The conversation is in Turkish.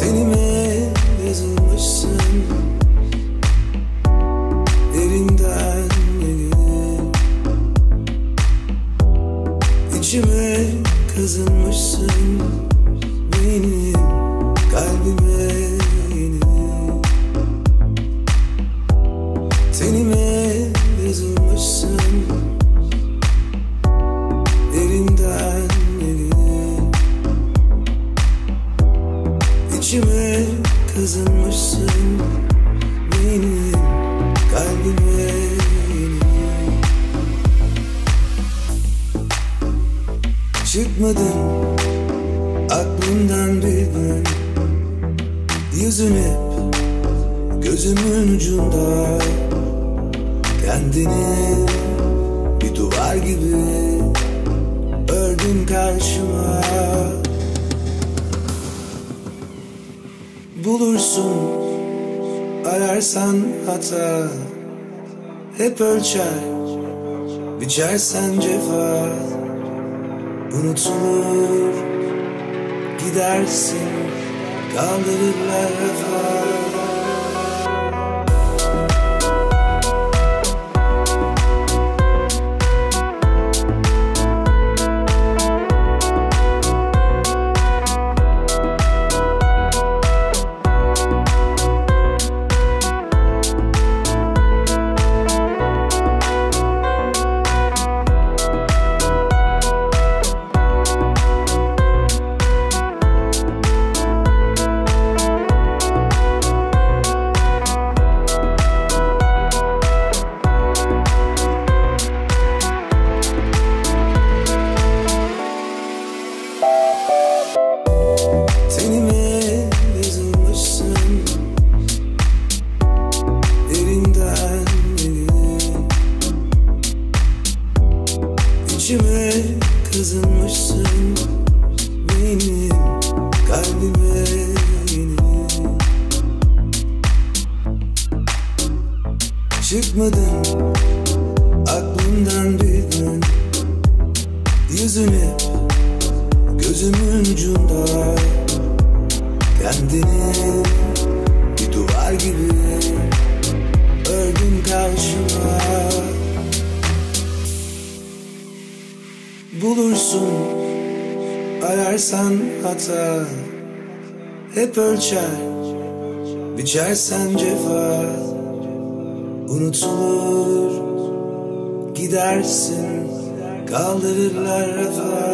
Tenime yazılmışsın İçime kazınmışsın Benim kalbime Tenime yazılmışsın Derinden gelir İçime kazınmışsın Çıkmadın aklımdan bir gün Yüzün hep gözümün ucunda Kendini bir duvar gibi ördün karşıma. Bulursun ararsan hata. Hep ölçer biçersen cefa Unutulur gidersin kaldırırlar. rafa kazınmışsın Benim kalbime Çıkmadın aklımdan bir gün Yüzün hep gözümün ucunda. Kendini bir duvar gibi ararsan hata Hep ölçer. Biçersen cefa Unutulur. Gidersin kaldırırlar rafa